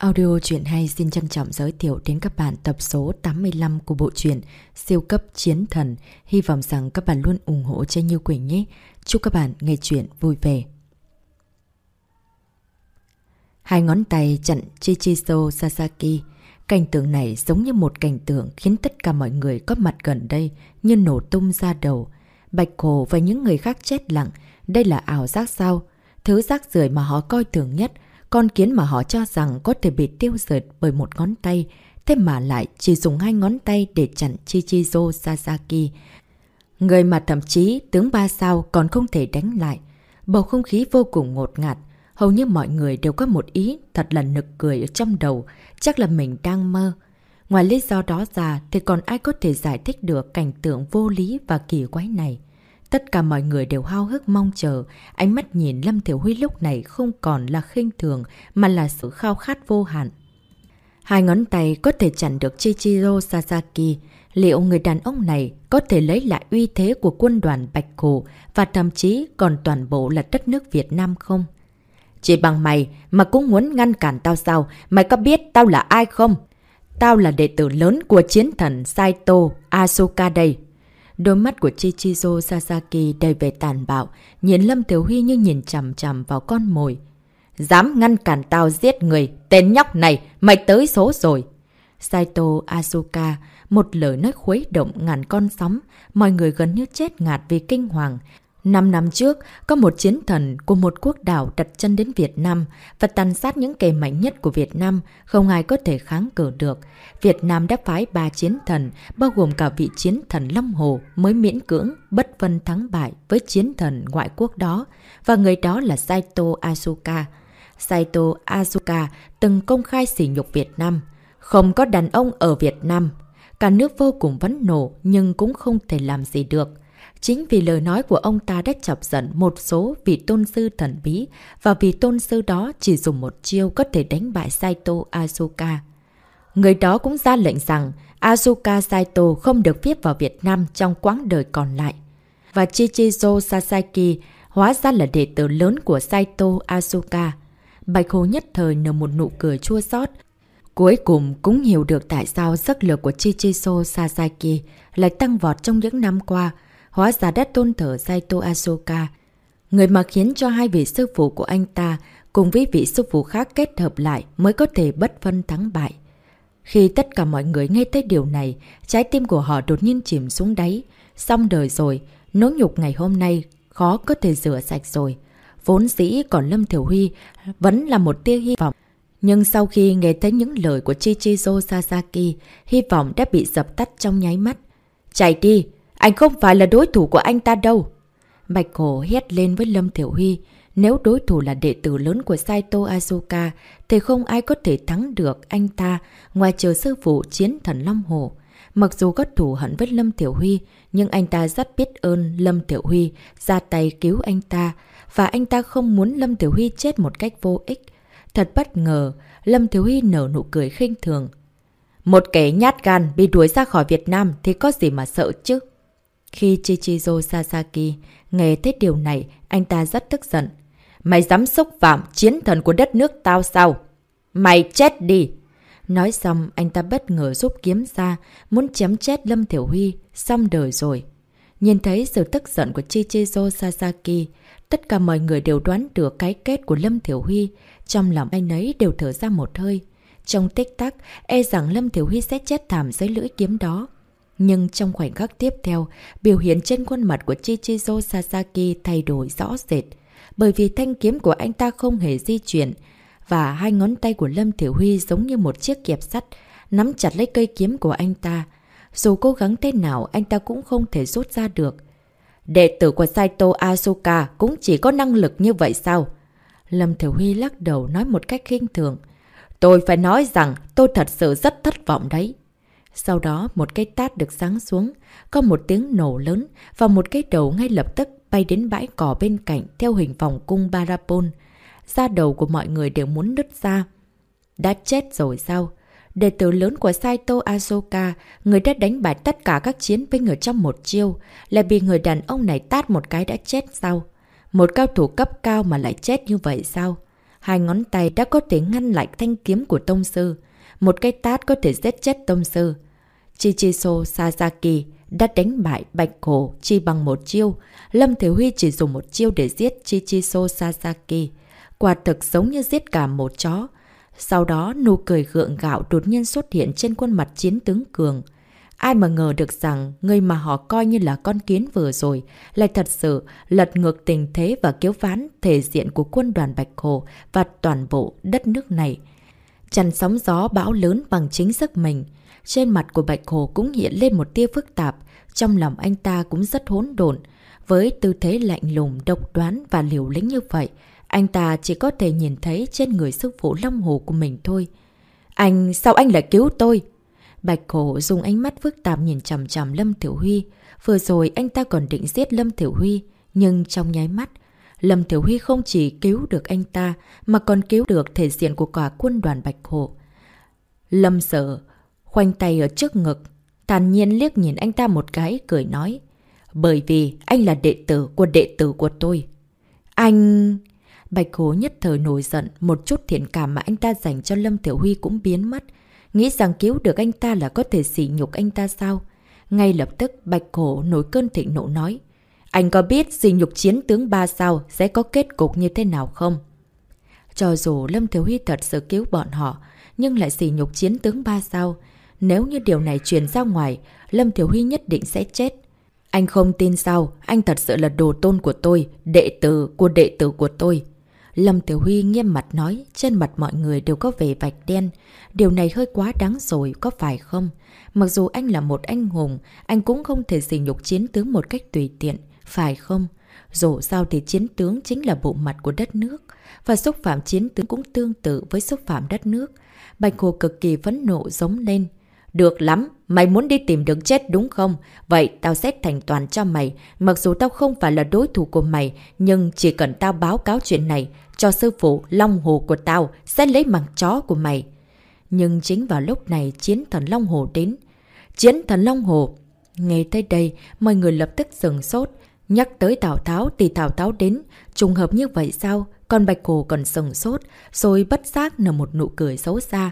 Audio truyện hay xin trân trọng giới thiệu đến các bạn tập số 85 của bộ truyện Siêu cấp chiến thần. Hy vọng rằng các bạn luôn ủng hộ cho Như Quỳnh nhé. Chúc các bạn nghe truyện vui vẻ. Hai ngón tay chặn Chichizo Sasaki. Cảnh tượng này giống như một cảnh tượng khiến tất cả mọi người có mặt gần đây như nổ tung ra đầu. Bạch Hồ và những người khác chết lặng. Đây là ảo giác sao? Thứ rác rưởi mà họ coi thường nhất – con kiến mà họ cho rằng có thể bị tiêu diệt bởi một ngón tay, thế mà lại chỉ dùng hai ngón tay để chặn Chichizo Sasaki. Người mà thậm chí tướng ba sao còn không thể đánh lại. Bầu không khí vô cùng ngột ngạt. Hầu như mọi người đều có một ý thật là nực cười ở trong đầu, chắc là mình đang mơ. Ngoài lý do đó ra thì còn ai có thể giải thích được cảnh tượng vô lý và kỳ quái này. Tất cả mọi người đều hao hức mong chờ, ánh mắt nhìn Lâm Thiểu Huy lúc này không còn là khinh thường mà là sự khao khát vô hạn. Hai ngón tay có thể chặn được Chichiro Sasaki, liệu người đàn ông này có thể lấy lại uy thế của quân đoàn Bạch Cổ và thậm chí còn toàn bộ là đất nước Việt Nam không? Chỉ bằng mày mà cũng muốn ngăn cản tao sao? Mày có biết tao là ai không? Tao là đệ tử lớn của chiến thần Saito Asuka đây. Đôi mắt của Chichizo Sasaki đầy vẻ tàn bạo, nhìn Lâm thiếu Huy như nhìn chằm chằm vào con mồi. Dám ngăn cản tao giết người, tên nhóc này, mày tới số rồi. Saito Asuka, một lời nói khuấy động ngàn con sóng, mọi người gần như chết ngạt vì kinh hoàng. Năm năm trước, có một chiến thần của một quốc đảo đặt chân đến Việt Nam và tàn sát những kẻ mạnh nhất của Việt Nam, không ai có thể kháng cử được. Việt Nam đã phái ba chiến thần, bao gồm cả vị chiến thần Lâm Hồ mới miễn cưỡng, bất phân thắng bại với chiến thần ngoại quốc đó, và người đó là Saito Asuka. Saito Asuka từng công khai sỉ nhục Việt Nam. Không có đàn ông ở Việt Nam. Cả nước vô cùng vấn nổ nhưng cũng không thể làm gì được. Chính vì lời nói của ông ta đã chọc giận một số vị tôn sư thần bí và vị tôn sư đó chỉ dùng một chiêu có thể đánh bại Saito Asuka. Người đó cũng ra lệnh rằng Asuka Saito không được viết vào Việt Nam trong quãng đời còn lại. Và Chichizo Sasaki hóa ra là đệ tử lớn của Saito Asuka. Bạch Hồ nhất thời nở một nụ cười chua xót Cuối cùng cũng hiểu được tại sao sức lực của Chichizo Sasaki lại tăng vọt trong những năm qua, hóa ra đã tôn thờ Saito Asoka người mà khiến cho hai vị sư phụ của anh ta cùng với vị sư phụ khác kết hợp lại mới có thể bất phân thắng bại. Khi tất cả mọi người nghe thấy điều này, trái tim của họ đột nhiên chìm xuống đáy. Xong đời rồi, nỗi nhục ngày hôm nay khó có thể rửa sạch rồi. Vốn dĩ còn Lâm Thiểu Huy vẫn là một tia hy vọng. Nhưng sau khi nghe thấy những lời của Chichizo Sasaki, hy vọng đã bị dập tắt trong nháy mắt. Chạy đi! Anh không phải là đối thủ của anh ta đâu. Bạch hồ hét lên với Lâm Thiểu Huy. Nếu đối thủ là đệ tử lớn của Saito Asuka, thì không ai có thể thắng được anh ta ngoài trừ sư phụ chiến thần Long Hồ. Mặc dù có thù hận với Lâm Tiểu Huy, nhưng anh ta rất biết ơn Lâm Tiểu Huy ra tay cứu anh ta, và anh ta không muốn Lâm Tiểu Huy chết một cách vô ích. Thật bất ngờ, Lâm Tiểu Huy nở nụ cười khinh thường. Một kẻ nhát gan bị đuổi ra khỏi Việt Nam thì có gì mà sợ chứ? Khi Chichizo Sasaki nghe thấy điều này, anh ta rất tức giận. Mày dám xúc phạm chiến thần của đất nước tao sao? Mày chết đi! Nói xong, anh ta bất ngờ rút kiếm ra, muốn chém chết Lâm Thiểu Huy, xong đời rồi. Nhìn thấy sự tức giận của Chichizo Sasaki, tất cả mọi người đều đoán được cái kết của Lâm Thiểu Huy, trong lòng anh ấy đều thở ra một hơi. Trong tích tắc, e rằng Lâm Thiểu Huy sẽ chết thảm dưới lưỡi kiếm đó. Nhưng trong khoảnh khắc tiếp theo, biểu hiện trên khuôn mặt của Chichizo Sasaki thay đổi rõ rệt. Bởi vì thanh kiếm của anh ta không hề di chuyển, và hai ngón tay của Lâm Thiểu Huy giống như một chiếc kẹp sắt, nắm chặt lấy cây kiếm của anh ta. Dù cố gắng thế nào, anh ta cũng không thể rút ra được. Đệ tử của Saito Asuka cũng chỉ có năng lực như vậy sao? Lâm Thiểu Huy lắc đầu nói một cách khinh thường. Tôi phải nói rằng tôi thật sự rất thất vọng đấy. Sau đó một cái tát được sáng xuống, có một tiếng nổ lớn và một cái đầu ngay lập tức bay đến bãi cỏ bên cạnh theo hình vòng cung Barapon. Da đầu của mọi người đều muốn nứt ra. Đã chết rồi sao? Đệ tử lớn của Saito Asoka, người đã đánh bại tất cả các chiến binh ở trong một chiêu, lại bị người đàn ông này tát một cái đã chết sao? Một cao thủ cấp cao mà lại chết như vậy sao? hai ngón tay đã có thể ngăn lại thanh kiếm của tông sư. Một cái tát có thể giết chết tông sư. Chichiso Sasaki đã đánh bại Bạch Cổ chỉ bằng một chiêu. Lâm thiếu Huy chỉ dùng một chiêu để giết Chichiso Sasaki. Quả thực giống như giết cả một chó. Sau đó, nụ cười gượng gạo đột nhiên xuất hiện trên khuôn mặt chiến tướng Cường. Ai mà ngờ được rằng người mà họ coi như là con kiến vừa rồi lại thật sự lật ngược tình thế và kéo ván thể diện của quân đoàn Bạch Hồ và toàn bộ đất nước này. Chăn sóng gió bão lớn bằng chính sức mình. Trên mặt của Bạch Hồ cũng hiện lên một tia phức tạp, trong lòng anh ta cũng rất hỗn độn. Với tư thế lạnh lùng, độc đoán và liều lĩnh như vậy, anh ta chỉ có thể nhìn thấy trên người sư phụ Long Hồ của mình thôi. Anh, sao anh lại cứu tôi? Bạch hồ dùng ánh mắt phức tạp nhìn chằm chằm Lâm Thiểu Huy. Vừa rồi anh ta còn định giết Lâm Thiểu Huy, nhưng trong nháy mắt, Lâm Thiểu Huy không chỉ cứu được anh ta, mà còn cứu được thể diện của cả quân đoàn Bạch Hồ. Lâm sợ, khoanh tay ở trước ngực, tàn nhiên liếc nhìn anh ta một cái, cười nói. Bởi vì anh là đệ tử của đệ tử của tôi. Anh... Bạch Hồ nhất thời nổi giận, một chút thiện cảm mà anh ta dành cho Lâm Tiểu Huy cũng biến mất. Nghĩ rằng cứu được anh ta là có thể sỉ nhục anh ta sao? Ngay lập tức Bạch Hổ nổi cơn thịnh nộ nói. Anh có biết sỉ nhục chiến tướng ba sao sẽ có kết cục như thế nào không? Cho dù Lâm Thiếu Huy thật sự cứu bọn họ, nhưng lại sỉ nhục chiến tướng ba sao. Nếu như điều này truyền ra ngoài, Lâm Thiếu Huy nhất định sẽ chết. Anh không tin sao, anh thật sự là đồ tôn của tôi, đệ tử của đệ tử của tôi. Lâm Tiểu Huy nghiêm mặt nói, trên mặt mọi người đều có vẻ vạch đen. Điều này hơi quá đáng rồi, có phải không? Mặc dù anh là một anh hùng, anh cũng không thể xỉ nhục chiến tướng một cách tùy tiện, phải không? Dù sao thì chiến tướng chính là bộ mặt của đất nước, và xúc phạm chiến tướng cũng tương tự với xúc phạm đất nước. Bạch Hồ cực kỳ phấn nộ giống lên. Được lắm, mày muốn đi tìm đường chết đúng không? Vậy tao sẽ thành toàn cho mày. Mặc dù tao không phải là đối thủ của mày, nhưng chỉ cần tao báo cáo chuyện này cho sư phụ Long Hồ của tao sẽ lấy bằng chó của mày. Nhưng chính vào lúc này chiến thần Long Hồ đến. Chiến thần Long Hồ! Nghe tới đây, mọi người lập tức dừng sốt. Nhắc tới Tào Tháo thì Tào Tháo đến. Trùng hợp như vậy sao? Con Bạch Hồ còn sừng sốt, rồi bất giác nở một nụ cười xấu xa.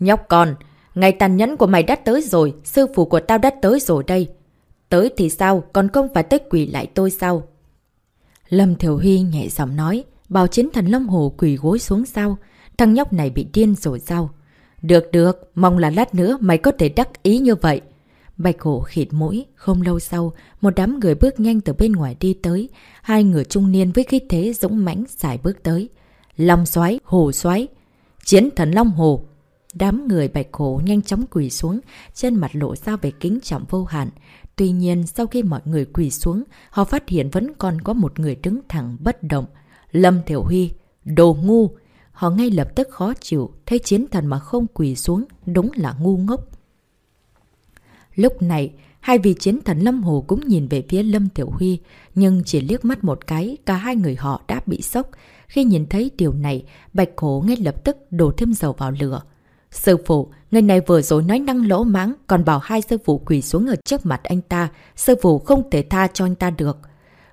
Nhóc con! Ngày tàn nhẫn của mày đã tới rồi, sư phụ của tao đã tới rồi đây. Tới thì sao, còn không phải tới quỷ lại tôi sao? Lâm Thiểu Huy nhẹ giọng nói, bảo chiến thần Lâm Hồ quỷ gối xuống sao? Thằng nhóc này bị điên rồi sao? Được được, mong là lát nữa mày có thể đắc ý như vậy. Bạch hổ khịt mũi, không lâu sau, một đám người bước nhanh từ bên ngoài đi tới, hai người trung niên với khí thế dũng mãnh xài bước tới. Long xoáy, hồ xoáy, chiến thần Long Hồ, Đám người bạch hổ nhanh chóng quỳ xuống, trên mặt lộ ra về kính trọng vô hạn. Tuy nhiên, sau khi mọi người quỳ xuống, họ phát hiện vẫn còn có một người đứng thẳng bất động. Lâm Thiểu Huy, đồ ngu! Họ ngay lập tức khó chịu, thấy chiến thần mà không quỳ xuống, đúng là ngu ngốc. Lúc này, hai vị chiến thần Lâm Hồ cũng nhìn về phía Lâm Tiểu Huy, nhưng chỉ liếc mắt một cái, cả hai người họ đã bị sốc. Khi nhìn thấy điều này, Bạch Khổ ngay lập tức đổ thêm dầu vào lửa. Sư phụ, người này vừa rồi nói năng lỗ mãng còn bảo hai sư phụ quỳ xuống ở trước mặt anh ta, sư phụ không thể tha cho anh ta được.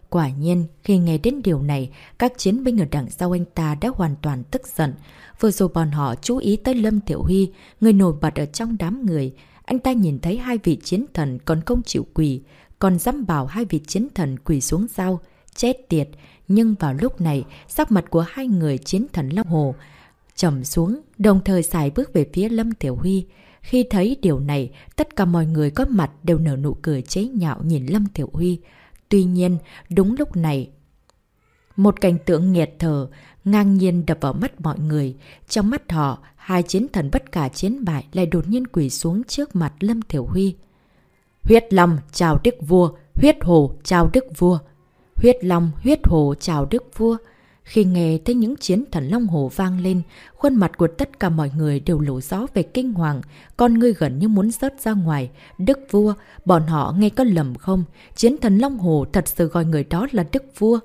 Quả nhiên, khi nghe đến điều này, các chiến binh ở đằng sau anh ta đã hoàn toàn tức giận. Vừa rồi bọn họ chú ý tới Lâm Tiểu Huy, người nổi bật ở trong đám người. Anh ta nhìn thấy hai vị chiến thần còn không chịu quỳ, còn dám bảo hai vị chiến thần quỳ xuống sao. Chết tiệt! Nhưng vào lúc này, sắc mặt của hai người chiến thần Long Hồ trầm xuống, đồng thời xài bước về phía Lâm Tiểu Huy. Khi thấy điều này, tất cả mọi người có mặt đều nở nụ cười chế nhạo nhìn Lâm Tiểu Huy. Tuy nhiên, đúng lúc này, một cảnh tượng nghẹt thở, ngang nhiên đập vào mắt mọi người. Trong mắt họ, hai chiến thần bất cả chiến bại lại đột nhiên quỳ xuống trước mặt Lâm Tiểu Huy. Huyết Long chào Đức Vua, Huyết Hồ chào Đức Vua. Huyết Long, Huyết Hồ chào Đức Vua. Khi nghe thấy những chiến thần Long Hồ vang lên, khuôn mặt của tất cả mọi người đều lộ rõ về kinh hoàng, con ngươi gần như muốn rớt ra ngoài. Đức vua, bọn họ nghe có lầm không? Chiến thần Long Hồ thật sự gọi người đó là Đức vua.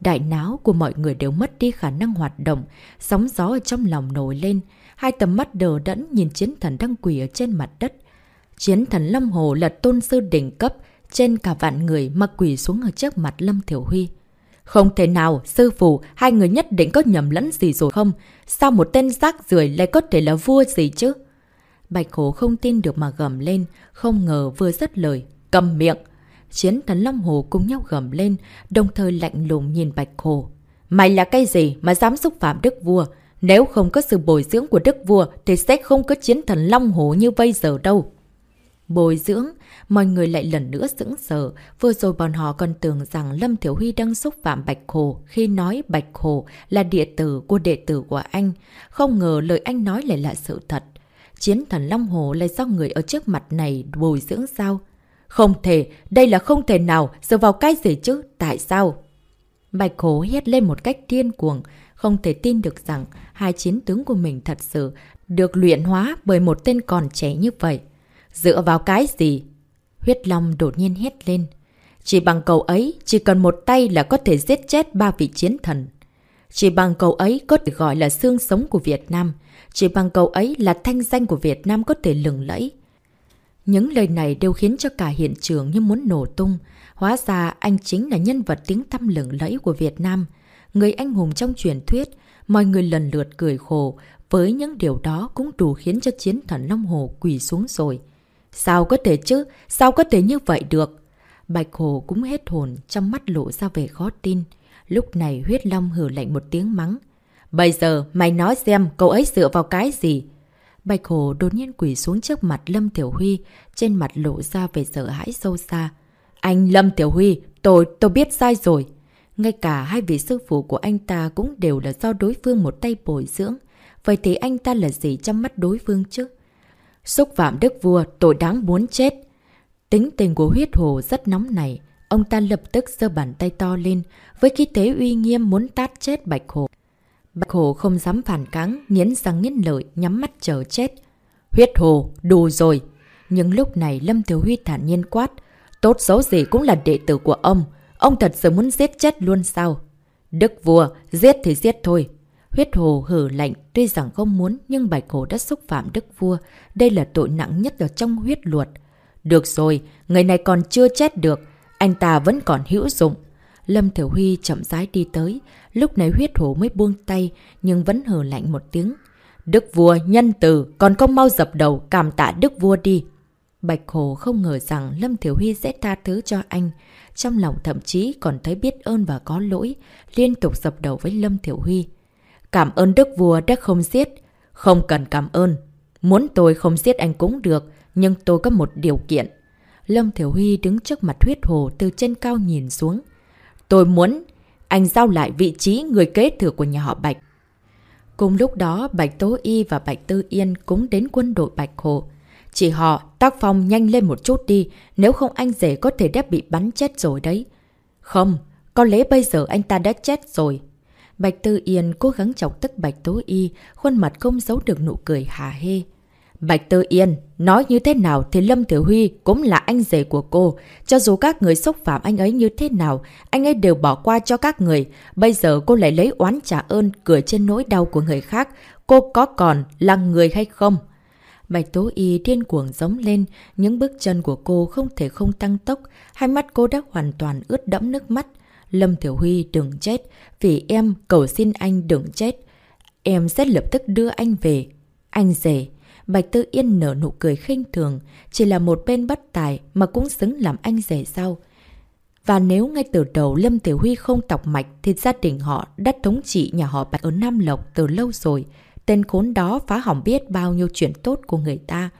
Đại náo của mọi người đều mất đi khả năng hoạt động, sóng gió ở trong lòng nổi lên. Hai tầm mắt đờ đẫn nhìn chiến thần đang quỳ ở trên mặt đất. Chiến thần Long Hồ là tôn sư đỉnh cấp, trên cả vạn người mà quỳ xuống ở trước mặt Lâm Thiểu Huy. Không thể nào, sư phụ, hai người nhất định có nhầm lẫn gì rồi không? Sao một tên rác rưởi lại có thể là vua gì chứ? Bạch Hổ không tin được mà gầm lên, không ngờ vừa dứt lời. Cầm miệng! Chiến thần Long Hồ cùng nhau gầm lên, đồng thời lạnh lùng nhìn Bạch Hổ. Mày là cái gì mà dám xúc phạm đức vua? Nếu không có sự bồi dưỡng của đức vua thì sẽ không có chiến thần Long hổ như bây giờ đâu. Bồi dưỡng, mọi người lại lần nữa sững sờ. Vừa rồi bọn họ còn tưởng rằng Lâm Thiểu Huy đang xúc phạm Bạch Hồ khi nói Bạch Hồ là địa tử của đệ tử của anh. Không ngờ lời anh nói lại là sự thật. Chiến thần Long Hồ lại do người ở trước mặt này bồi dưỡng sao? Không thể, đây là không thể nào, dựa vào cái gì chứ, tại sao? Bạch Hồ hét lên một cách điên cuồng, không thể tin được rằng hai chiến tướng của mình thật sự được luyện hóa bởi một tên còn trẻ như vậy. Dựa vào cái gì? Huyết Long đột nhiên hét lên. Chỉ bằng cầu ấy, chỉ cần một tay là có thể giết chết ba vị chiến thần. Chỉ bằng cầu ấy có thể gọi là xương sống của Việt Nam. Chỉ bằng cầu ấy là thanh danh của Việt Nam có thể lừng lẫy. Những lời này đều khiến cho cả hiện trường như muốn nổ tung. Hóa ra anh chính là nhân vật tiếng tăm lừng lẫy của Việt Nam. Người anh hùng trong truyền thuyết, mọi người lần lượt cười khổ. Với những điều đó cũng đủ khiến cho chiến thần Long Hồ quỳ xuống rồi. Sao có thể chứ? Sao có thể như vậy được? Bạch Hồ cũng hết hồn, trong mắt lộ ra vẻ khó tin. Lúc này huyết long hử lạnh một tiếng mắng. Bây giờ mày nói xem cậu ấy dựa vào cái gì? Bạch Hồ đột nhiên quỷ xuống trước mặt Lâm Tiểu Huy, trên mặt lộ ra về sợ hãi sâu xa. Anh Lâm Tiểu Huy, tôi, tôi biết sai rồi. Ngay cả hai vị sư phụ của anh ta cũng đều là do đối phương một tay bồi dưỡng. Vậy thì anh ta là gì trong mắt đối phương chứ? Xúc phạm đức vua, tội đáng muốn chết. Tính tình của huyết hồ rất nóng này. Ông ta lập tức giơ bàn tay to lên, với khí thế uy nghiêm muốn tát chết Bạch Hồ. Bạch Hồ không dám phản kháng, nghiến răng nghiến lợi, nhắm mắt chờ chết. Huyết Hồ, đủ rồi. Nhưng lúc này Lâm Thiếu Huy thản nhiên quát. Tốt xấu gì cũng là đệ tử của ông. Ông thật sự muốn giết chết luôn sao? Đức vua, giết thì giết thôi. Huyết Hồ hử lạnh, tuy rằng không muốn nhưng Bạch Hồ đã xúc phạm Đức Vua. Đây là tội nặng nhất ở trong huyết luật. Được rồi, người này còn chưa chết được. Anh ta vẫn còn hữu dụng. Lâm Thiểu Huy chậm rãi đi tới. Lúc này huyết hồ mới buông tay, nhưng vẫn hờ lạnh một tiếng. Đức vua, nhân từ, còn không mau dập đầu, cảm tạ đức vua đi. Bạch Hồ không ngờ rằng Lâm Thiểu Huy sẽ tha thứ cho anh. Trong lòng thậm chí còn thấy biết ơn và có lỗi, liên tục dập đầu với Lâm Thiểu Huy. Cảm ơn đức vua đã không giết. Không cần cảm ơn. Muốn tôi không giết anh cũng được, nhưng tôi có một điều kiện. Lâm Thiểu Huy đứng trước mặt huyết hồ từ trên cao nhìn xuống. Tôi muốn anh giao lại vị trí người kế thừa của nhà họ Bạch. Cùng lúc đó, Bạch Tố Y và Bạch Tư Yên cũng đến quân đội Bạch Hồ. Chỉ họ, tác phong nhanh lên một chút đi, nếu không anh rể có thể đã bị bắn chết rồi đấy. Không, có lẽ bây giờ anh ta đã chết rồi. Bạch Tư Yên cố gắng chọc tức Bạch Tố Y, khuôn mặt không giấu được nụ cười hà hê. Bạch Tư Yên, nói như thế nào thì Lâm Tiểu Huy cũng là anh rể của cô. Cho dù các người xúc phạm anh ấy như thế nào, anh ấy đều bỏ qua cho các người. Bây giờ cô lại lấy oán trả ơn, cười trên nỗi đau của người khác. Cô có còn là người hay không? Bạch Tố Y điên cuồng giống lên, những bước chân của cô không thể không tăng tốc, hai mắt cô đã hoàn toàn ướt đẫm nước mắt. Lâm Tiểu Huy đừng chết, vì em cầu xin anh đừng chết. Em sẽ lập tức đưa anh về. Anh rể. Bạch Tư Yên nở nụ cười khinh thường, chỉ là một bên bất tài mà cũng xứng làm anh rể sao. Và nếu ngay từ đầu Lâm Tiểu Huy không tọc mạch thì gia đình họ đã thống trị nhà họ Bạch ở Nam Lộc từ lâu rồi. Tên khốn đó phá hỏng biết bao nhiêu chuyện tốt của người ta.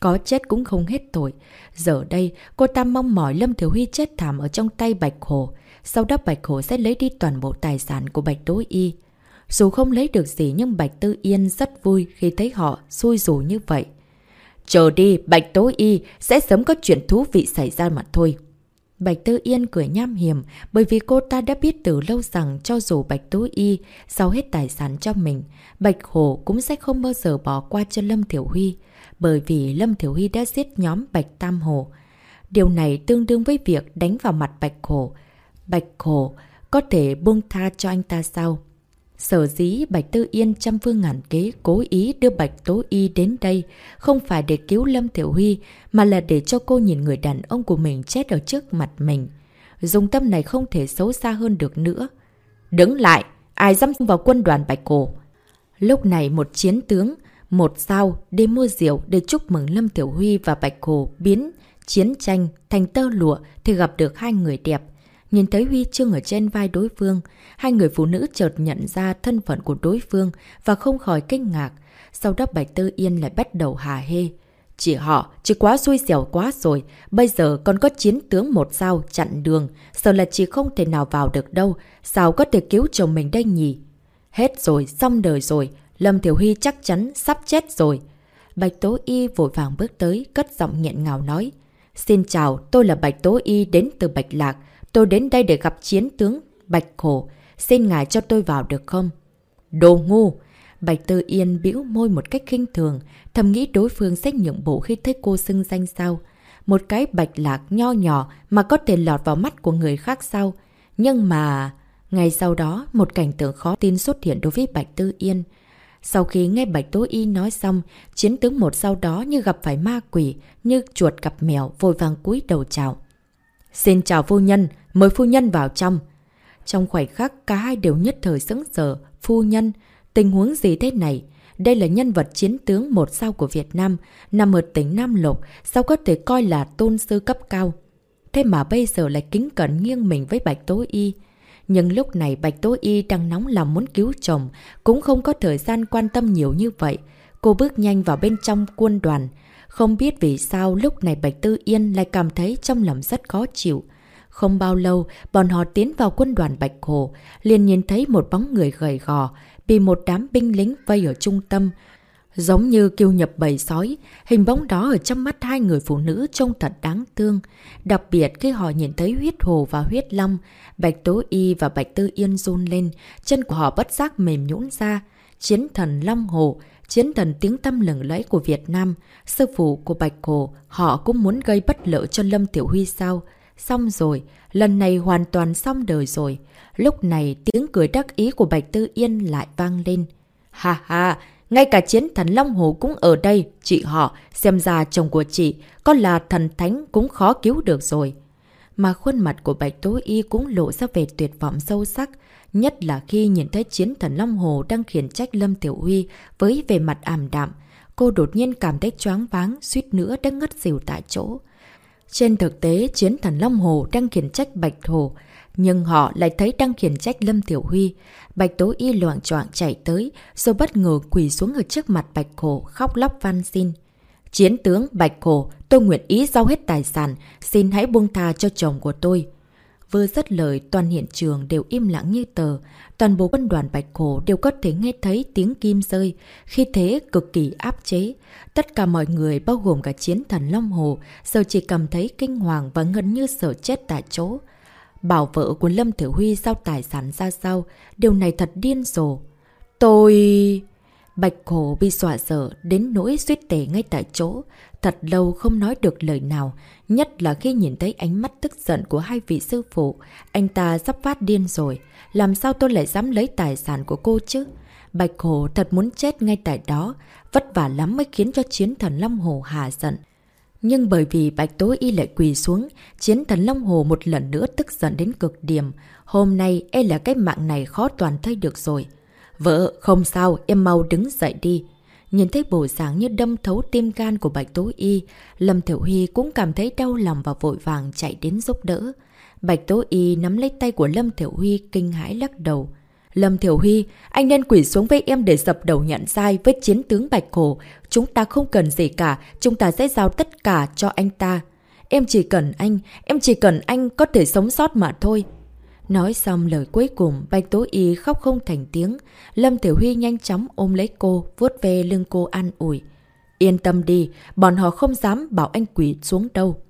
Có chết cũng không hết tội. Giờ đây, cô ta mong mỏi Lâm Thiểu Huy chết thảm ở trong tay Bạch Hồ. Sau đó Bạch Hồ sẽ lấy đi toàn bộ tài sản của Bạch Đối Y. Dù không lấy được gì nhưng Bạch Tư Yên rất vui khi thấy họ xui rủ như vậy. Chờ đi, Bạch tối Y sẽ sớm có chuyện thú vị xảy ra mà thôi. Bạch Tư Yên cười nham hiểm bởi vì cô ta đã biết từ lâu rằng cho dù Bạch Tú Y giao hết tài sản cho mình, Bạch Hổ cũng sẽ không bao giờ bỏ qua cho Lâm Thiểu Huy bởi vì Lâm Thiểu Huy đã giết nhóm Bạch Tam Hổ. Điều này tương đương với việc đánh vào mặt Bạch Hổ. Bạch Hổ có thể buông tha cho anh ta sao? Sở dĩ Bạch Tư Yên trăm phương ngàn kế cố ý đưa Bạch Tố Y đến đây không phải để cứu Lâm Tiểu Huy mà là để cho cô nhìn người đàn ông của mình chết ở trước mặt mình. dùng tâm này không thể xấu xa hơn được nữa. Đứng lại! Ai dám vào quân đoàn Bạch Cổ? Lúc này một chiến tướng, một sao, đi mua rượu để chúc mừng Lâm Tiểu Huy và Bạch Cổ biến chiến tranh thành tơ lụa thì gặp được hai người đẹp. Nhìn thấy huy chương ở trên vai đối phương, hai người phụ nữ chợt nhận ra thân phận của đối phương và không khỏi kinh ngạc. Sau đó Bạch Tư Yên lại bắt đầu hà hê. chỉ họ, chỉ quá xui xẻo quá rồi. Bây giờ còn có chiến tướng một sao chặn đường. Sợ là chỉ không thể nào vào được đâu. Sao có thể cứu chồng mình đây nhỉ? Hết rồi, xong đời rồi. Lâm Thiểu Huy chắc chắn sắp chết rồi. Bạch Tố Y vội vàng bước tới, cất giọng nghẹn ngào nói. Xin chào, tôi là Bạch Tố Y đến từ Bạch Lạc. Tôi đến đây để gặp chiến tướng Bạch Khổ. Xin ngài cho tôi vào được không? Đồ ngu! Bạch Tư Yên biểu môi một cách khinh thường, thầm nghĩ đối phương sẽ nhượng bộ khi thấy cô xưng danh sao. Một cái bạch lạc nho nhỏ mà có thể lọt vào mắt của người khác sao. Nhưng mà... Ngày sau đó, một cảnh tượng khó tin xuất hiện đối với Bạch Tư Yên. Sau khi nghe Bạch Tố Y nói xong, chiến tướng một sau đó như gặp phải ma quỷ, như chuột gặp mèo, vội vàng cúi đầu chào. Xin chào phu nhân, mời phu nhân vào trong. Trong khoảnh khắc, cả hai đều nhất thời sững sờ, phu nhân, tình huống gì thế này? Đây là nhân vật chiến tướng một sao của Việt Nam, nằm ở tỉnh Nam Lục, sao có thể coi là tôn sư cấp cao? Thế mà bây giờ lại kính cẩn nghiêng mình với Bạch Tố Y. Nhưng lúc này Bạch Tố Y đang nóng lòng muốn cứu chồng, cũng không có thời gian quan tâm nhiều như vậy. Cô bước nhanh vào bên trong quân đoàn. Không biết vì sao lúc này Bạch Tư Yên lại cảm thấy trong lòng rất khó chịu. Không bao lâu, bọn họ tiến vào quân đoàn Bạch Hồ, liền nhìn thấy một bóng người gầy gò, bị một đám binh lính vây ở trung tâm. Giống như kiêu nhập bầy sói, hình bóng đó ở trong mắt hai người phụ nữ trông thật đáng thương. Đặc biệt khi họ nhìn thấy huyết hồ và huyết long, Bạch Tố Y và Bạch Tư Yên run lên, chân của họ bất giác mềm nhũn ra. Chiến thần Long Hồ, chiến thần tiếng tâm lừng lẫy của Việt Nam, sư phụ của Bạch cổ họ cũng muốn gây bất lợi cho Lâm Tiểu Huy sao? Xong rồi, lần này hoàn toàn xong đời rồi. Lúc này tiếng cười đắc ý của Bạch Tư Yên lại vang lên. Ha ha, ngay cả chiến thần Long Hồ cũng ở đây, chị họ, xem ra chồng của chị, có là thần thánh cũng khó cứu được rồi. Mà khuôn mặt của Bạch Tố Y cũng lộ ra về tuyệt vọng sâu sắc, nhất là khi nhìn thấy chiến thần Long Hồ đang khiển trách Lâm Tiểu Huy với về mặt ảm đạm. Cô đột nhiên cảm thấy choáng váng, suýt nữa đã ngất xỉu tại chỗ. Trên thực tế, chiến thần Long Hồ đang khiển trách Bạch Hồ, nhưng họ lại thấy đang khiển trách Lâm Tiểu Huy. Bạch Tố Y loạn choạng chạy tới, rồi bất ngờ quỳ xuống ở trước mặt Bạch Hồ, khóc lóc van xin. Chiến tướng Bạch Hồ, tôi nguyện ý giao hết tài sản, xin hãy buông tha cho chồng của tôi. Vừa dứt lời, toàn hiện trường đều im lặng như tờ. Toàn bộ quân đoàn Bạch Hồ đều có thể nghe thấy tiếng kim rơi, khi thế cực kỳ áp chế. Tất cả mọi người, bao gồm cả chiến thần Long Hồ, giờ chỉ cảm thấy kinh hoàng và gần như sợ chết tại chỗ. Bảo vợ của Lâm Thiểu Huy giao tài sản ra sao, điều này thật điên rồ. Tôi... Bạch khổ bị xòa sợ đến nỗi suýt tể ngay tại chỗ, thật lâu không nói được lời nào, nhất là khi nhìn thấy ánh mắt tức giận của hai vị sư phụ, anh ta sắp phát điên rồi, làm sao tôi lại dám lấy tài sản của cô chứ? Bạch Hổ thật muốn chết ngay tại đó, vất vả lắm mới khiến cho chiến thần Long Hồ hà giận. Nhưng bởi vì Bạch Tối Y lại quỳ xuống, chiến thần Long Hồ một lần nữa tức giận đến cực điểm. Hôm nay e là cái mạng này khó toàn thay được rồi. Vợ, không sao, em mau đứng dậy đi. Nhìn thấy bộ dáng như đâm thấu tim gan của Bạch Tố Y, Lâm Thiểu Huy cũng cảm thấy đau lòng và vội vàng chạy đến giúp đỡ. Bạch Tố Y nắm lấy tay của Lâm Thiểu Huy kinh hãi lắc đầu. Lâm Thiểu Huy, anh nên quỷ xuống với em để dập đầu nhận sai với chiến tướng Bạch Cổ. Chúng ta không cần gì cả, chúng ta sẽ giao tất cả cho anh ta. Em chỉ cần anh, em chỉ cần anh có thể sống sót mà thôi. Nói xong lời cuối cùng, Bạch Tố Y khóc không thành tiếng. Lâm Tiểu Huy nhanh chóng ôm lấy cô, vuốt về lưng cô an ủi. Yên tâm đi, bọn họ không dám bảo anh quỷ xuống đâu.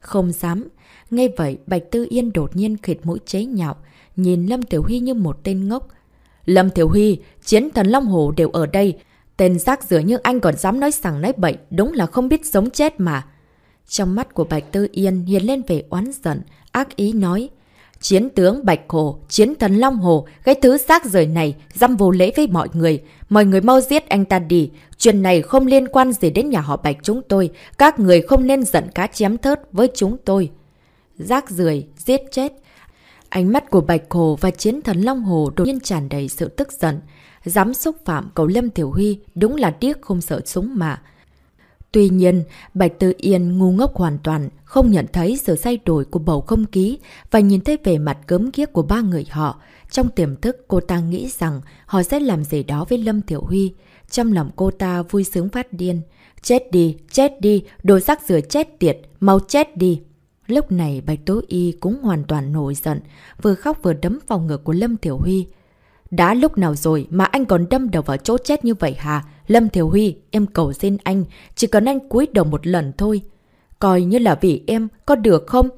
Không dám. Ngay vậy, Bạch Tư Yên đột nhiên khịt mũi chế nhạo, nhìn Lâm Tiểu Huy như một tên ngốc. Lâm Tiểu Huy, chiến thần Long Hồ đều ở đây. Tên rác rửa như anh còn dám nói sẵn nói bậy, đúng là không biết sống chết mà. Trong mắt của Bạch Tư Yên hiện lên về oán giận, ác ý nói. Chiến tướng Bạch Hồ, chiến thần Long Hồ, cái thứ xác rời này, dăm vô lễ với mọi người. Mọi người mau giết anh ta đi. Chuyện này không liên quan gì đến nhà họ Bạch chúng tôi. Các người không nên giận cá chém thớt với chúng tôi. Giác rưởi giết chết. Ánh mắt của Bạch Hồ và chiến thần Long Hồ đột nhiên tràn đầy sự tức giận. Dám xúc phạm cậu Lâm Tiểu Huy đúng là tiếc không sợ súng mà. Tuy nhiên, Bạch Tư Yên ngu ngốc hoàn toàn, không nhận thấy sự thay đổi của bầu không khí và nhìn thấy vẻ mặt cấm kiếp của ba người họ. Trong tiềm thức, cô ta nghĩ rằng họ sẽ làm gì đó với Lâm Tiểu Huy. Trong lòng cô ta vui sướng phát điên. Chết đi, chết đi, đồ rác rửa chết tiệt, mau chết đi. Lúc này Bạch Tố Y cũng hoàn toàn nổi giận, vừa khóc vừa đấm vào ngực của Lâm Tiểu Huy. Đã lúc nào rồi mà anh còn đâm đầu vào chỗ chết như vậy hả? Lâm Thiểu Huy, em cầu xin anh, chỉ cần anh cúi đầu một lần thôi. Coi như là vì em, có được không?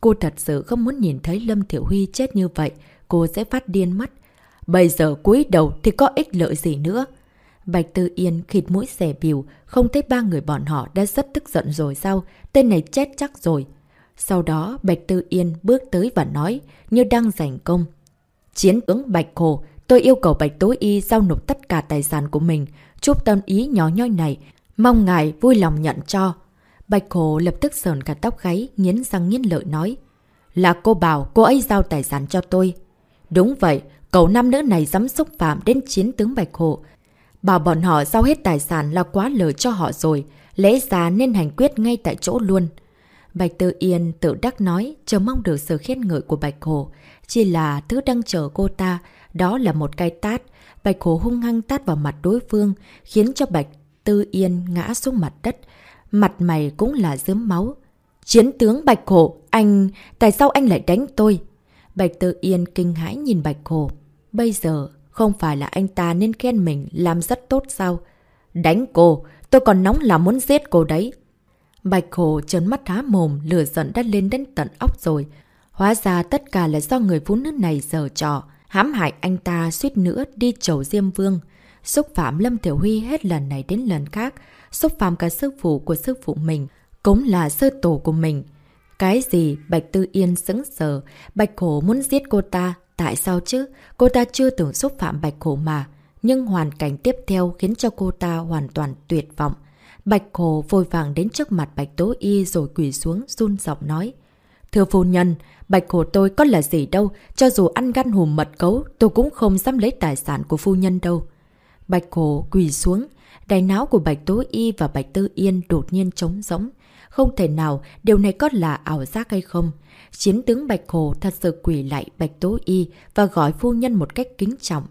Cô thật sự không muốn nhìn thấy Lâm Thiểu Huy chết như vậy, cô sẽ phát điên mất. Bây giờ cúi đầu thì có ích lợi gì nữa? Bạch Tư Yên khịt mũi xẻ biểu, không thấy ba người bọn họ đã rất tức giận rồi sao? Tên này chết chắc rồi. Sau đó Bạch Tư Yên bước tới và nói, như đang giành công. Chiến ứng Bạch Hồ, tôi yêu cầu Bạch Tố Y giao nộp tất cả tài sản của mình, chúc tâm ý nhỏ nhoi này, mong ngài vui lòng nhận cho. Bạch Hồ lập tức sờn cả tóc gáy, nghiến răng nghiến lợi nói. Là cô bảo cô ấy giao tài sản cho tôi. Đúng vậy, cậu nam nữ này dám xúc phạm đến chiến tướng Bạch Hồ. Bảo bọn họ giao hết tài sản là quá lời cho họ rồi, lẽ ra nên hành quyết ngay tại chỗ luôn. Bạch Tư Yên tự đắc nói, chờ mong được sự khen ngợi của Bạch Hồ. Chỉ là thứ đang chờ cô ta, đó là một cái tát. Bạch Hổ hung hăng tát vào mặt đối phương, khiến cho Bạch Tư Yên ngã xuống mặt đất. Mặt mày cũng là dướm máu. Chiến tướng Bạch Hổ, anh... Tại sao anh lại đánh tôi? Bạch Tư Yên kinh hãi nhìn Bạch Hổ. Bây giờ, không phải là anh ta nên khen mình làm rất tốt sao? Đánh cô, tôi còn nóng là muốn giết cô đấy. Bạch Hổ trấn mắt há mồm, lửa giận đã lên đến tận óc rồi. Hóa ra tất cả là do người phụ nữ này giờ trò, hãm hại anh ta suýt nữa đi chầu Diêm Vương. Xúc phạm Lâm Tiểu Huy hết lần này đến lần khác, xúc phạm cả sư phụ của sư phụ mình, cũng là sơ tổ của mình. Cái gì Bạch Tư Yên sững sờ, Bạch khổ muốn giết cô ta, tại sao chứ? Cô ta chưa từng xúc phạm Bạch khổ mà. Nhưng hoàn cảnh tiếp theo khiến cho cô ta hoàn toàn tuyệt vọng. Bạch khổ vội vàng đến trước mặt Bạch Tố Y rồi quỳ xuống run giọng nói. Thưa phu nhân, Bạch Hồ tôi có là gì đâu, cho dù ăn gan hùm mật cấu, tôi cũng không dám lấy tài sản của phu nhân đâu. Bạch Hồ quỳ xuống, đáy não của Bạch Tố Y và Bạch Tư Yên đột nhiên trống rỗng. Không thể nào điều này có là ảo giác hay không. Chiến tướng Bạch Hồ thật sự quỳ lại Bạch Tố Y và gọi phu nhân một cách kính trọng.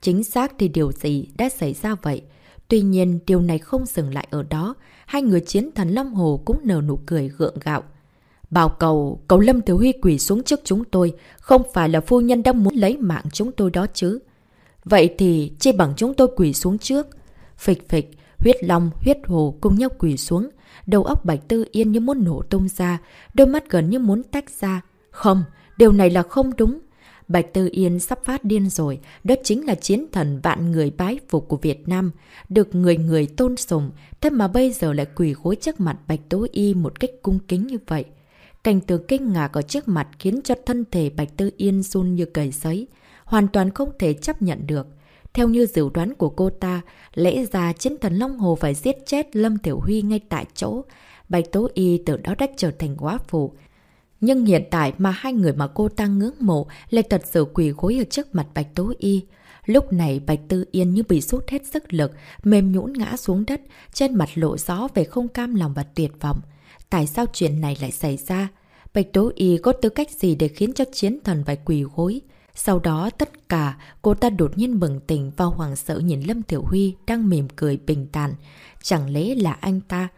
Chính xác thì điều gì đã xảy ra vậy? Tuy nhiên, điều này không dừng lại ở đó. Hai người chiến thần Long Hồ cũng nở nụ cười gượng gạo. Bảo cầu, cầu Lâm Thiếu Huy quỷ xuống trước chúng tôi, không phải là phu nhân đang muốn lấy mạng chúng tôi đó chứ. Vậy thì, chi bằng chúng tôi quỷ xuống trước. Phịch phịch, huyết long, huyết hồ cùng nhau quỷ xuống. Đầu óc Bạch Tư Yên như muốn nổ tung ra, đôi mắt gần như muốn tách ra. Không, điều này là không đúng. Bạch Tư Yên sắp phát điên rồi, đó chính là chiến thần vạn người bái phục của Việt Nam, được người người tôn sùng, thế mà bây giờ lại quỳ gối trước mặt Bạch Tố Y một cách cung kính như vậy. Cảnh tượng kinh ngạc ở trước mặt khiến cho thân thể Bạch Tư Yên run như cầy sấy, hoàn toàn không thể chấp nhận được. Theo như dự đoán của cô ta, lẽ ra chiến thần Long Hồ phải giết chết Lâm Tiểu Huy ngay tại chỗ. Bạch Tố Y từ đó đã trở thành quá phụ, nhưng hiện tại mà hai người mà cô ta ngưỡng mộ lại thật sự quỳ gối ở trước mặt Bạch Tố Y. Lúc này Bạch Tư Yên như bị sút hết sức lực, mềm nhũn ngã xuống đất, trên mặt lộ gió về không cam lòng và tuyệt vọng. Tại sao chuyện này lại xảy ra? Bạch Tố Y có tư cách gì để khiến cho chiến thần phải quỳ gối? Sau đó tất cả, cô ta đột nhiên bừng tỉnh và hoàng sợ nhìn Lâm Tiểu Huy đang mỉm cười bình tàn. Chẳng lẽ là anh ta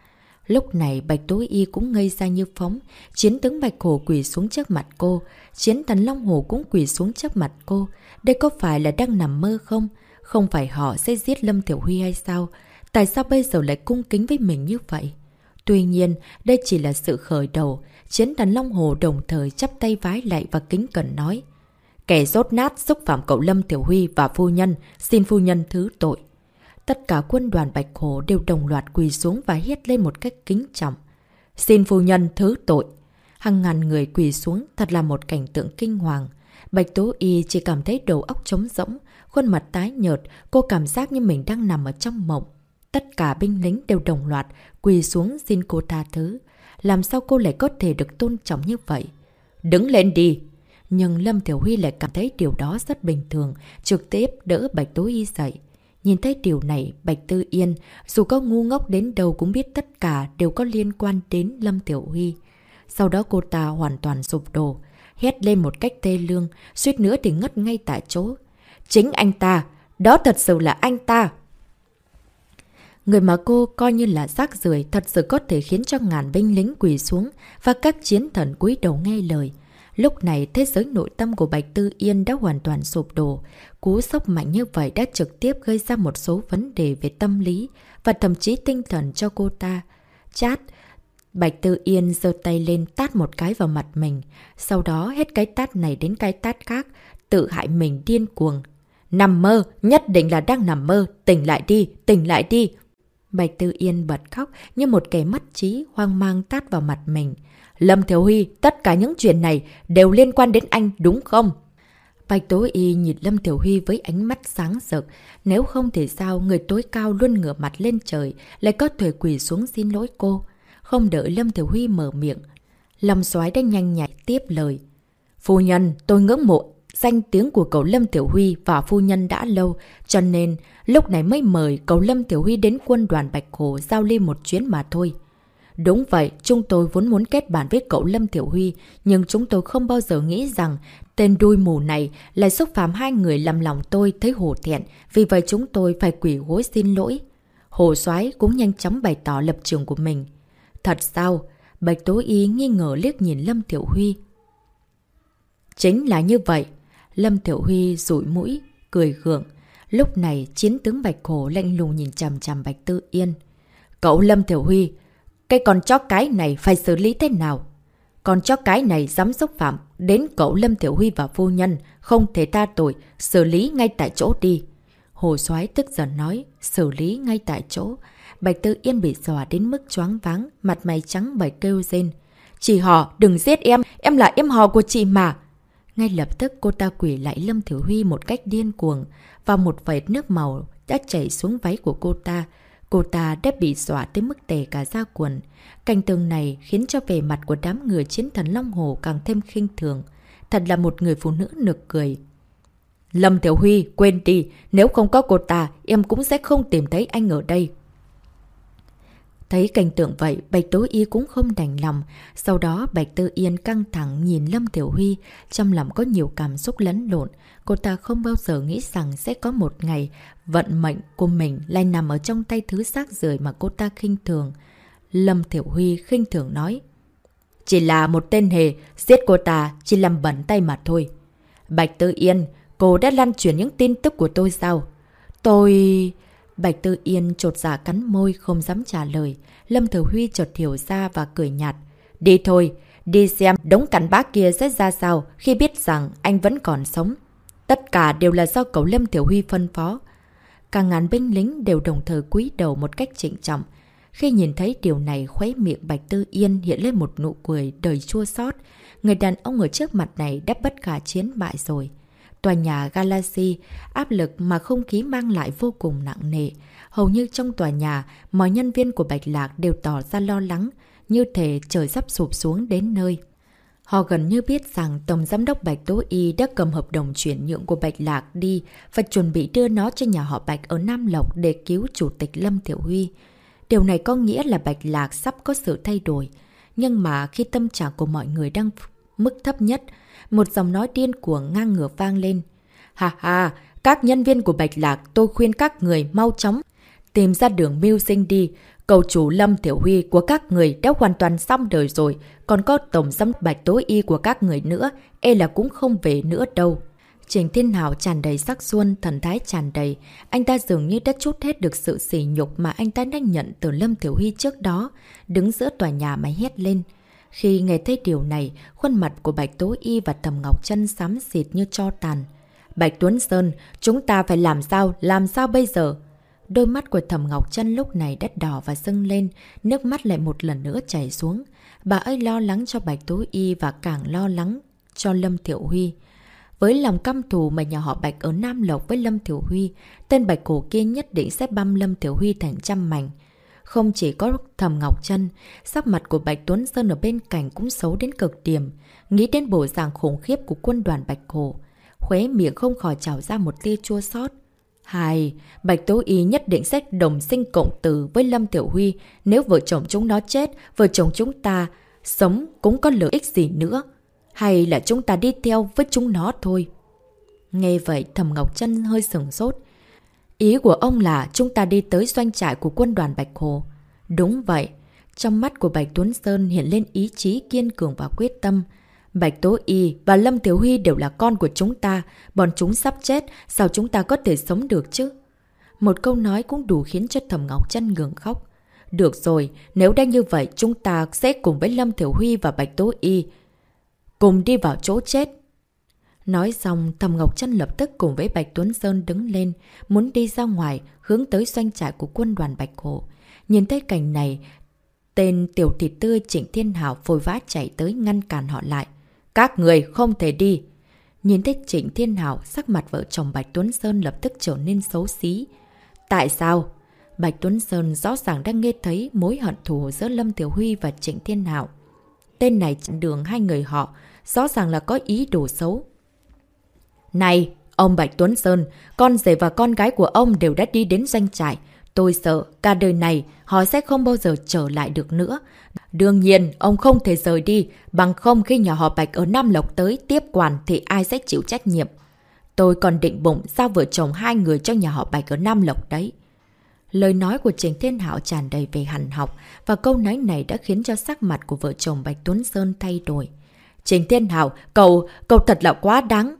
Lúc này Bạch Tố Y cũng ngây ra như phóng, chiến tướng Bạch Hồ quỳ xuống trước mặt cô, chiến thần Long Hồ cũng quỳ xuống trước mặt cô. Đây có phải là đang nằm mơ không? Không phải họ sẽ giết Lâm Tiểu Huy hay sao? Tại sao bây giờ lại cung kính với mình như vậy? Tuy nhiên, đây chỉ là sự khởi đầu. Chiến thần Long Hồ đồng thời chắp tay vái lại và kính cẩn nói. Kẻ rốt nát xúc phạm cậu Lâm Tiểu Huy và phu nhân, xin phu nhân thứ tội. Tất cả quân đoàn Bạch Hồ đều đồng loạt quỳ xuống và hét lên một cách kính trọng. Xin phu nhân thứ tội. Hàng ngàn người quỳ xuống thật là một cảnh tượng kinh hoàng. Bạch Tố Y chỉ cảm thấy đầu óc trống rỗng, khuôn mặt tái nhợt, cô cảm giác như mình đang nằm ở trong mộng. Tất cả binh lính đều đồng loạt quỳ xuống xin cô tha thứ. làm sao cô lại có thể được tôn trọng như vậy? Đứng lên đi! Nhưng Lâm Tiểu Huy lại cảm thấy điều đó rất bình thường, trực tiếp đỡ Bạch Tố Y dậy. Nhìn thấy điều này, Bạch Tư Yên, dù có ngu ngốc đến đâu cũng biết tất cả đều có liên quan đến Lâm Tiểu Huy. Sau đó cô ta hoàn toàn sụp đổ, hét lên một cách tê lương, suýt nữa thì ngất ngay tại chỗ. Chính anh ta, đó thật sự là anh ta. Người mà cô coi như là rác rưởi thật sự có thể khiến cho ngàn binh lính quỳ xuống và các chiến thần cúi đầu nghe lời. Lúc này, thế giới nội tâm của Bạch Tư Yên đã hoàn toàn sụp đổ. Cú sốc mạnh như vậy đã trực tiếp gây ra một số vấn đề về tâm lý và thậm chí tinh thần cho cô ta. Chát, Bạch Tư Yên giơ tay lên tát một cái vào mặt mình, sau đó hết cái tát này đến cái tát khác, tự hại mình điên cuồng. Nằm mơ, nhất định là đang nằm mơ, tỉnh lại đi, tỉnh lại đi. Bạch Tư Yên bật khóc như một kẻ mất trí hoang mang tát vào mặt mình. Lâm Thiếu Huy, tất cả những chuyện này đều liên quan đến anh đúng không? Bạch Tố Y nhìn Lâm Tiểu Huy với ánh mắt sáng rực. Nếu không thì sao người tối cao luôn ngửa mặt lên trời lại có thể quỳ xuống xin lỗi cô. Không đợi Lâm Tiểu Huy mở miệng. Lâm soái đã nhanh nhạy tiếp lời. Phu nhân, tôi ngưỡng mộ danh tiếng của cậu Lâm Tiểu Huy và phu nhân đã lâu, cho nên lúc này mới mời cậu Lâm Tiểu Huy đến quân đoàn Bạch Hồ giao ly một chuyến mà thôi. Đúng vậy, chúng tôi vốn muốn kết bạn với cậu Lâm Tiểu Huy, nhưng chúng tôi không bao giờ nghĩ rằng tên đuôi mù này lại xúc phạm hai người làm lòng tôi thấy hổ thẹn, vì vậy chúng tôi phải quỷ gối xin lỗi. Hồ soái cũng nhanh chóng bày tỏ lập trường của mình. Thật sao? Bạch Tố Y nghi ngờ liếc nhìn Lâm Tiểu Huy. Chính là như vậy. Lâm Tiểu Huy rủi mũi, cười gượng. Lúc này, chiến tướng Bạch Hổ lạnh lùng nhìn chằm chằm Bạch Tư Yên. Cậu Lâm Tiểu Huy, cái con chó cái này phải xử lý thế nào? Con chó cái này dám xúc phạm đến cậu Lâm Tiểu Huy và phu nhân, không thể ta tội, xử lý ngay tại chỗ đi. Hồ soái tức giận nói, xử lý ngay tại chỗ. Bạch Tư Yên bị dọa đến mức choáng váng, mặt mày trắng bày kêu rên. Chị họ, đừng giết em, em là em họ của chị mà. Ngay lập tức cô ta quỷ lại Lâm Thiểu Huy một cách điên cuồng và một vệt nước màu đã chảy xuống váy của cô ta. Cô ta đã bị dọa tới mức tề cả da quần. Cảnh tường này khiến cho vẻ mặt của đám người chiến thần Long Hồ càng thêm khinh thường. Thật là một người phụ nữ nực cười. Lâm Tiểu Huy, quên đi, nếu không có cô ta, em cũng sẽ không tìm thấy anh ở đây. Thấy cảnh tượng vậy, Bạch Tố Y cũng không đành lòng. Sau đó Bạch Tư Yên căng thẳng nhìn Lâm Tiểu Huy, trong lòng có nhiều cảm xúc lẫn lộn. Cô ta không bao giờ nghĩ rằng sẽ có một ngày vận mệnh của mình lại nằm ở trong tay thứ xác rời mà cô ta khinh thường. Lâm Tiểu Huy khinh thường nói. Chỉ là một tên hề, giết cô ta chỉ làm bẩn tay mà thôi. Bạch Tư Yên, cô đã lan truyền những tin tức của tôi sao? Tôi... Bạch Tư Yên trột dạ cắn môi không dám trả lời. Lâm Thừa Huy chợt hiểu ra và cười nhạt. Đi thôi, đi xem đống cắn bác kia sẽ ra sao khi biết rằng anh vẫn còn sống. Tất cả đều là do cậu Lâm Tiểu Huy phân phó. Cả ngàn binh lính đều đồng thời cúi đầu một cách trịnh trọng. Khi nhìn thấy điều này, khuấy miệng Bạch Tư Yên hiện lên một nụ cười đời chua xót Người đàn ông ở trước mặt này đã bất khả chiến bại rồi. Tòa nhà Galaxy, áp lực mà không khí mang lại vô cùng nặng nề. Hầu như trong tòa nhà, mọi nhân viên của Bạch Lạc đều tỏ ra lo lắng, như thể trời sắp sụp xuống đến nơi. Họ gần như biết rằng Tổng Giám đốc Bạch Tố Y đã cầm hợp đồng chuyển nhượng của Bạch Lạc đi và chuẩn bị đưa nó cho nhà họ Bạch ở Nam Lộc để cứu Chủ tịch Lâm Thiểu Huy. Điều này có nghĩa là Bạch Lạc sắp có sự thay đổi. Nhưng mà khi tâm trạng của mọi người đang mức thấp nhất, một dòng nói điên cuồng ngang ngửa vang lên. Ha ha, các nhân viên của Bạch Lạc tôi khuyên các người mau chóng tìm ra đường mưu sinh đi. Cầu chủ Lâm Tiểu Huy của các người đã hoàn toàn xong đời rồi, còn có tổng giám bạch tối y của các người nữa, e là cũng không về nữa đâu. Trình Thiên Hảo tràn đầy sắc xuân, thần thái tràn đầy. Anh ta dường như đã chút hết được sự sỉ nhục mà anh ta đã nhận từ Lâm Tiểu Huy trước đó, đứng giữa tòa nhà mà hét lên. Khi nghe thấy điều này, khuôn mặt của Bạch Tố Y và Thầm Ngọc Trân xám xịt như cho tàn. Bạch Tuấn Sơn, chúng ta phải làm sao, làm sao bây giờ? Đôi mắt của Thầm Ngọc Trân lúc này đất đỏ và sưng lên, nước mắt lại một lần nữa chảy xuống. Bà ấy lo lắng cho Bạch Tố Y và càng lo lắng cho Lâm Thiệu Huy. Với lòng căm thù mà nhà họ Bạch ở Nam Lộc với Lâm Thiểu Huy, tên Bạch cổ kia nhất định sẽ băm Lâm Thiểu Huy thành trăm mảnh. Không chỉ có thầm Ngọc chân sắc mặt của Bạch Tuấn Sơn ở bên cạnh cũng xấu đến cực điểm. Nghĩ đến bộ dạng khủng khiếp của quân đoàn Bạch Hồ. Khuế miệng không khỏi trào ra một tia chua sót. Hai, Bạch Tố Y nhất định sẽ đồng sinh cộng tử với Lâm Tiểu Huy. Nếu vợ chồng chúng nó chết, vợ chồng chúng ta sống cũng có lợi ích gì nữa. Hay là chúng ta đi theo với chúng nó thôi. Nghe vậy Thầm Ngọc chân hơi sừng sốt. Ý của ông là chúng ta đi tới doanh trại của quân đoàn Bạch Hồ. Đúng vậy. Trong mắt của Bạch Tuấn Sơn hiện lên ý chí kiên cường và quyết tâm. Bạch Tố Y và Lâm Thiếu Huy đều là con của chúng ta. Bọn chúng sắp chết, sao chúng ta có thể sống được chứ? Một câu nói cũng đủ khiến cho Thầm Ngọc chân ngừng khóc. Được rồi, nếu đã như vậy chúng ta sẽ cùng với Lâm Thiểu Huy và Bạch Tố Y cùng đi vào chỗ chết. Nói xong, Thầm Ngọc Trân lập tức cùng với Bạch Tuấn Sơn đứng lên, muốn đi ra ngoài, hướng tới doanh trại của quân đoàn Bạch Hồ. Nhìn thấy cảnh này, tên tiểu thịt tươi Trịnh Thiên Hảo vội vã chạy tới ngăn cản họ lại. Các người không thể đi. Nhìn thấy Trịnh Thiên Hảo, sắc mặt vợ chồng Bạch Tuấn Sơn lập tức trở nên xấu xí. Tại sao? Bạch Tuấn Sơn rõ ràng đang nghe thấy mối hận thù giữa Lâm Tiểu Huy và Trịnh Thiên Hảo. Tên này chặn đường hai người họ, rõ ràng là có ý đồ xấu. Này, ông Bạch Tuấn Sơn, con rể và con gái của ông đều đã đi đến doanh trại. Tôi sợ cả đời này họ sẽ không bao giờ trở lại được nữa. Đương nhiên, ông không thể rời đi, bằng không khi nhà họ Bạch ở Nam Lộc tới tiếp quản thì ai sẽ chịu trách nhiệm. Tôi còn định bụng giao vợ chồng hai người cho nhà họ Bạch ở Nam Lộc đấy. Lời nói của Trình Thiên hảo tràn đầy về hẳn học và câu nói này đã khiến cho sắc mặt của vợ chồng Bạch Tuấn Sơn thay đổi. Trình Thiên hảo cậu, cậu thật là quá đáng.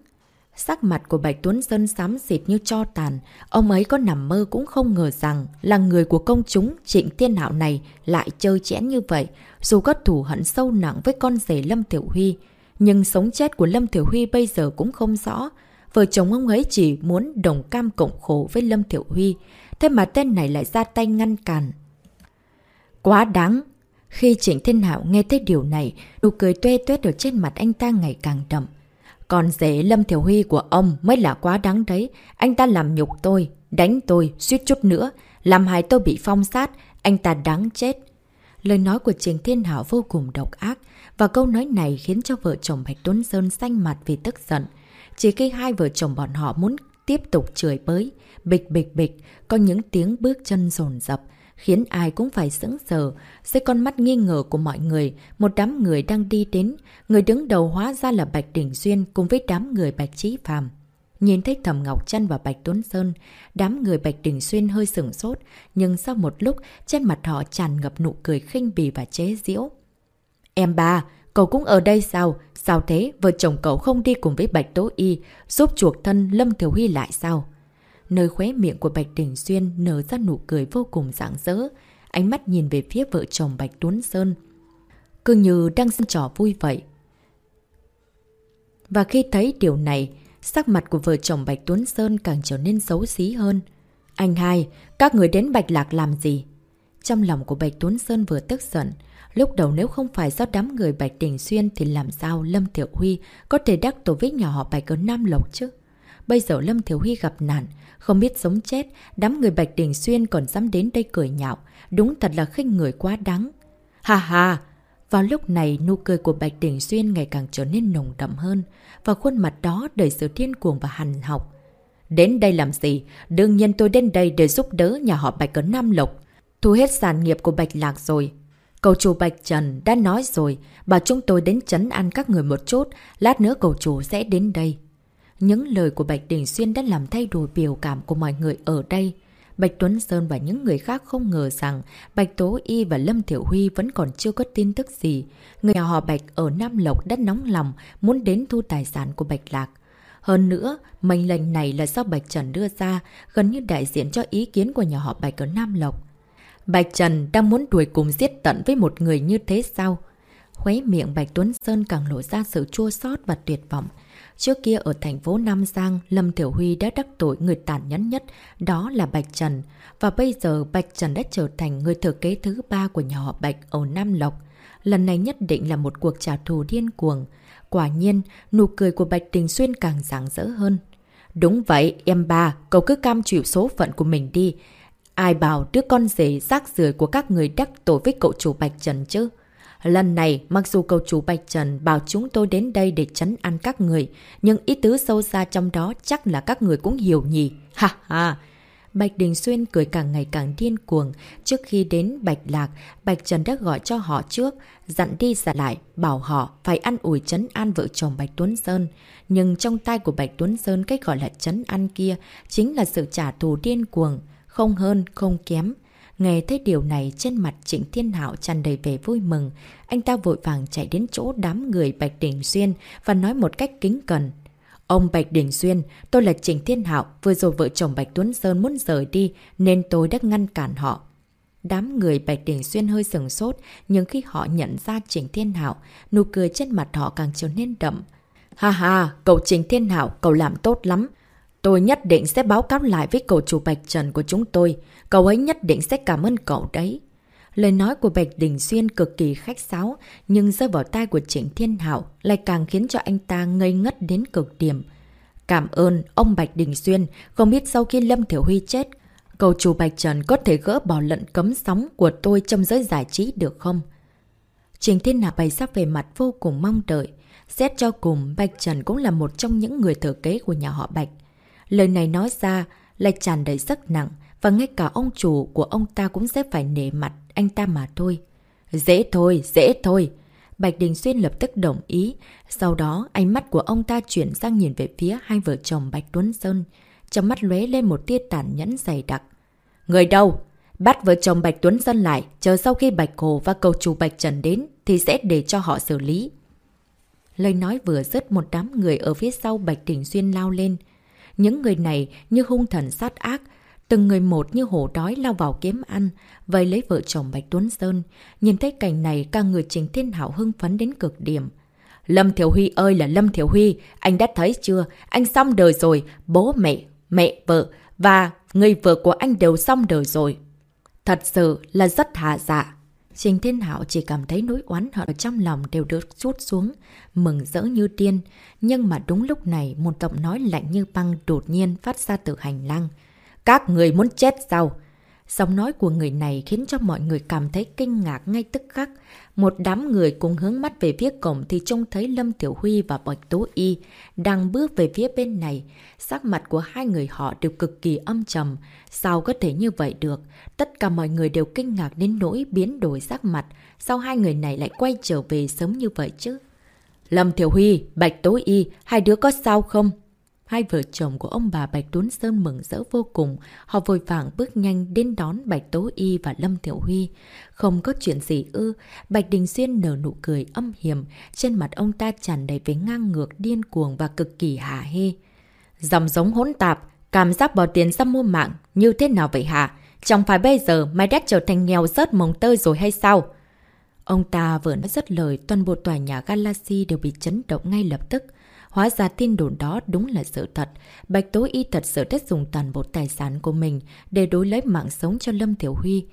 Sắc mặt của Bạch Tuấn Sơn xám xịt như cho tàn. Ông ấy có nằm mơ cũng không ngờ rằng là người của công chúng Trịnh Thiên Hạo này lại chơi chẽn như vậy. Dù có thủ hận sâu nặng với con rể Lâm Tiểu Huy. Nhưng sống chết của Lâm Tiểu Huy bây giờ cũng không rõ. Vợ chồng ông ấy chỉ muốn đồng cam cộng khổ với Lâm Tiểu Huy. Thế mà tên này lại ra tay ngăn cản. Quá đáng! Khi Trịnh Thiên Hạo nghe thấy điều này, nụ cười tuê tuét ở trên mặt anh ta ngày càng đậm. Còn rể Lâm Thiểu Huy của ông mới là quá đáng đấy. Anh ta làm nhục tôi, đánh tôi, suýt chút nữa. Làm hại tôi bị phong sát, anh ta đáng chết. Lời nói của Trình Thiên Hảo vô cùng độc ác, và câu nói này khiến cho vợ chồng Bạch Tuấn Sơn xanh mặt vì tức giận. Chỉ khi hai vợ chồng bọn họ muốn tiếp tục chửi bới, bịch bịch bịch, có những tiếng bước chân rồn rập, khiến ai cũng phải sững sờ. Dưới con mắt nghi ngờ của mọi người, một đám người đang đi đến, người đứng đầu hóa ra là Bạch Đình Xuyên cùng với đám người Bạch Trí Phàm. Nhìn thấy Thẩm Ngọc Trân và Bạch Tuấn Sơn, đám người Bạch Đình Xuyên hơi sửng sốt, nhưng sau một lúc, trên mặt họ tràn ngập nụ cười khinh bì và chế giễu. Em ba, cậu cũng ở đây sao? Sao thế? Vợ chồng cậu không đi cùng với Bạch Tố Y, giúp chuộc thân Lâm Thiểu Huy lại sao? Nơi khóe miệng của Bạch Đình Xuyên nở ra nụ cười vô cùng rạng rỡ. Ánh mắt nhìn về phía vợ chồng Bạch Tuấn Sơn. Cứ như đang sân trò vui vậy. Và khi thấy điều này, sắc mặt của vợ chồng Bạch Tuấn Sơn càng trở nên xấu xí hơn. Anh hai, các người đến Bạch Lạc làm gì? Trong lòng của Bạch Tuấn Sơn vừa tức giận. Lúc đầu nếu không phải do đám người Bạch Đình Xuyên thì làm sao Lâm Tiểu Huy có thể đắc tổ với nhà họ Bạch ở Nam Lộc chứ? Bây giờ Lâm Thiếu Huy gặp nạn, không biết sống chết, đám người Bạch Đình Xuyên còn dám đến đây cười nhạo. Đúng thật là khinh người quá đáng. Hà hà! Vào lúc này, nụ cười của Bạch Đình Xuyên ngày càng trở nên nồng đậm hơn, và khuôn mặt đó đầy sự thiên cuồng và hành học. Đến đây làm gì? Đương nhiên tôi đến đây để giúp đỡ nhà họ Bạch ở Nam Lộc. Thu hết sản nghiệp của Bạch Lạc rồi. Cầu chủ Bạch Trần đã nói rồi, bảo chúng tôi đến chấn ăn các người một chút, lát nữa cầu chủ sẽ đến đây. Những lời của Bạch Đình Xuyên đã làm thay đổi biểu cảm của mọi người ở đây. Bạch Tuấn Sơn và những người khác không ngờ rằng Bạch Tố Y và Lâm Thiểu Huy vẫn còn chưa có tin tức gì. Người nhà họ Bạch ở Nam Lộc đã nóng lòng muốn đến thu tài sản của Bạch Lạc. Hơn nữa, mệnh lệnh này là do Bạch Trần đưa ra, gần như đại diện cho ý kiến của nhà họ Bạch ở Nam Lộc. Bạch Trần đang muốn đuổi cùng giết tận với một người như thế sao? Khuấy miệng Bạch Tuấn Sơn càng lộ ra sự chua xót và tuyệt vọng. Trước kia ở thành phố Nam Giang, Lâm Thiểu Huy đã đắc tội người tàn nhẫn nhất, đó là Bạch Trần. Và bây giờ Bạch Trần đã trở thành người thừa kế thứ ba của nhà họ Bạch ở Nam Lộc. Lần này nhất định là một cuộc trả thù điên cuồng. Quả nhiên, nụ cười của Bạch Tình Xuyên càng rạng rỡ hơn. Đúng vậy, em ba, cậu cứ cam chịu số phận của mình đi. Ai bảo đứa con rể rác rưởi của các người đắc tội với cậu chủ Bạch Trần chứ? Lần này, mặc dù cầu chủ Bạch Trần bảo chúng tôi đến đây để chấn ăn các người, nhưng ý tứ sâu xa trong đó chắc là các người cũng hiểu nhỉ. Ha ha! Bạch Đình Xuyên cười càng ngày càng điên cuồng. Trước khi đến Bạch Lạc, Bạch Trần đã gọi cho họ trước, dặn đi dặn lại, bảo họ phải ăn ủi chấn an vợ chồng Bạch Tuấn Sơn. Nhưng trong tay của Bạch Tuấn Sơn cách gọi là chấn an kia chính là sự trả thù điên cuồng, không hơn, không kém. Nghe thấy điều này trên mặt Trịnh Thiên Hạo tràn đầy vẻ vui mừng. Anh ta vội vàng chạy đến chỗ đám người Bạch Đình Xuyên và nói một cách kính cẩn. Ông Bạch Đình Xuyên, tôi là Trịnh Thiên Hạo, vừa rồi vợ chồng Bạch Tuấn Sơn muốn rời đi nên tôi đã ngăn cản họ. Đám người Bạch Đình Xuyên hơi sừng sốt, nhưng khi họ nhận ra Trịnh Thiên Hạo, nụ cười trên mặt họ càng trở nên đậm. Ha ha, cậu Trịnh Thiên Hạo, cậu làm tốt lắm. Tôi nhất định sẽ báo cáo lại với cậu chủ Bạch Trần của chúng tôi. Cậu ấy nhất định sẽ cảm ơn cậu đấy. Lời nói của Bạch Đình Xuyên cực kỳ khách sáo, nhưng rơi vào tai của Trịnh Thiên hảo lại càng khiến cho anh ta ngây ngất đến cực điểm. Cảm ơn ông Bạch Đình Xuyên, không biết sau khi Lâm Thiểu Huy chết, cầu chủ Bạch Trần có thể gỡ bỏ lận cấm sóng của tôi trong giới giải trí được không? Trình Thiên Hạ bày sắc về mặt vô cùng mong đợi. Xét cho cùng, Bạch Trần cũng là một trong những người thừa kế của nhà họ Bạch. Lời này nói ra lại tràn đầy sức nặng, và ngay cả ông chủ của ông ta cũng sẽ phải nể mặt anh ta mà thôi. Dễ thôi, dễ thôi. Bạch Đình Xuyên lập tức đồng ý. Sau đó, ánh mắt của ông ta chuyển sang nhìn về phía hai vợ chồng Bạch Tuấn Sơn. Trong mắt lóe lên một tia tàn nhẫn dày đặc. Người đâu? Bắt vợ chồng Bạch Tuấn Sơn lại, chờ sau khi Bạch Hồ và cầu chủ Bạch Trần đến thì sẽ để cho họ xử lý. Lời nói vừa dứt một đám người ở phía sau Bạch Đình Xuyên lao lên. Những người này như hung thần sát ác, Từng người một như hổ đói lao vào kiếm ăn, vây lấy vợ chồng Bạch Tuấn Sơn. Nhìn thấy cảnh này, cả người Trình Thiên Hảo hưng phấn đến cực điểm. Lâm Thiểu Huy ơi là Lâm Thiểu Huy, anh đã thấy chưa? Anh xong đời rồi, bố mẹ, mẹ, vợ và người vợ của anh đều xong đời rồi. Thật sự là rất hạ dạ. Trình Thiên hạo chỉ cảm thấy nỗi oán hận ở trong lòng đều được rút xuống, mừng rỡ như tiên. Nhưng mà đúng lúc này, một giọng nói lạnh như băng đột nhiên phát ra từ hành lang. Các người muốn chết sao? Giọng nói của người này khiến cho mọi người cảm thấy kinh ngạc ngay tức khắc. Một đám người cùng hướng mắt về phía cổng thì trông thấy Lâm Tiểu Huy và Bạch Tố Y đang bước về phía bên này. Sắc mặt của hai người họ đều cực kỳ âm trầm. Sao có thể như vậy được? Tất cả mọi người đều kinh ngạc đến nỗi biến đổi sắc mặt. Sao hai người này lại quay trở về sớm như vậy chứ? Lâm Tiểu Huy, Bạch Tố Y, hai đứa có sao không? Hai vợ chồng của ông bà Bạch Tuấn Sơn mừng rỡ vô cùng. Họ vội vàng bước nhanh đến đón Bạch Tố Y và Lâm Tiểu Huy. Không có chuyện gì ư. Bạch Đình Xuyên nở nụ cười âm hiểm. Trên mặt ông ta tràn đầy với ngang ngược, điên cuồng và cực kỳ hả hê. Dòng giống hỗn tạp, cảm giác bỏ tiền ra mua mạng. Như thế nào vậy hả? Chẳng phải bây giờ mày đã trở thành nghèo rớt mồng tơi rồi hay sao? Ông ta vừa nói rất lời, toàn bộ tòa nhà Galaxy đều bị chấn động ngay lập tức. Hóa ra tin đồn đó đúng là sự thật. Bạch Tố Y thật sự đã dùng toàn bộ tài sản của mình để đối lấy mạng sống cho Lâm Thiểu Huy.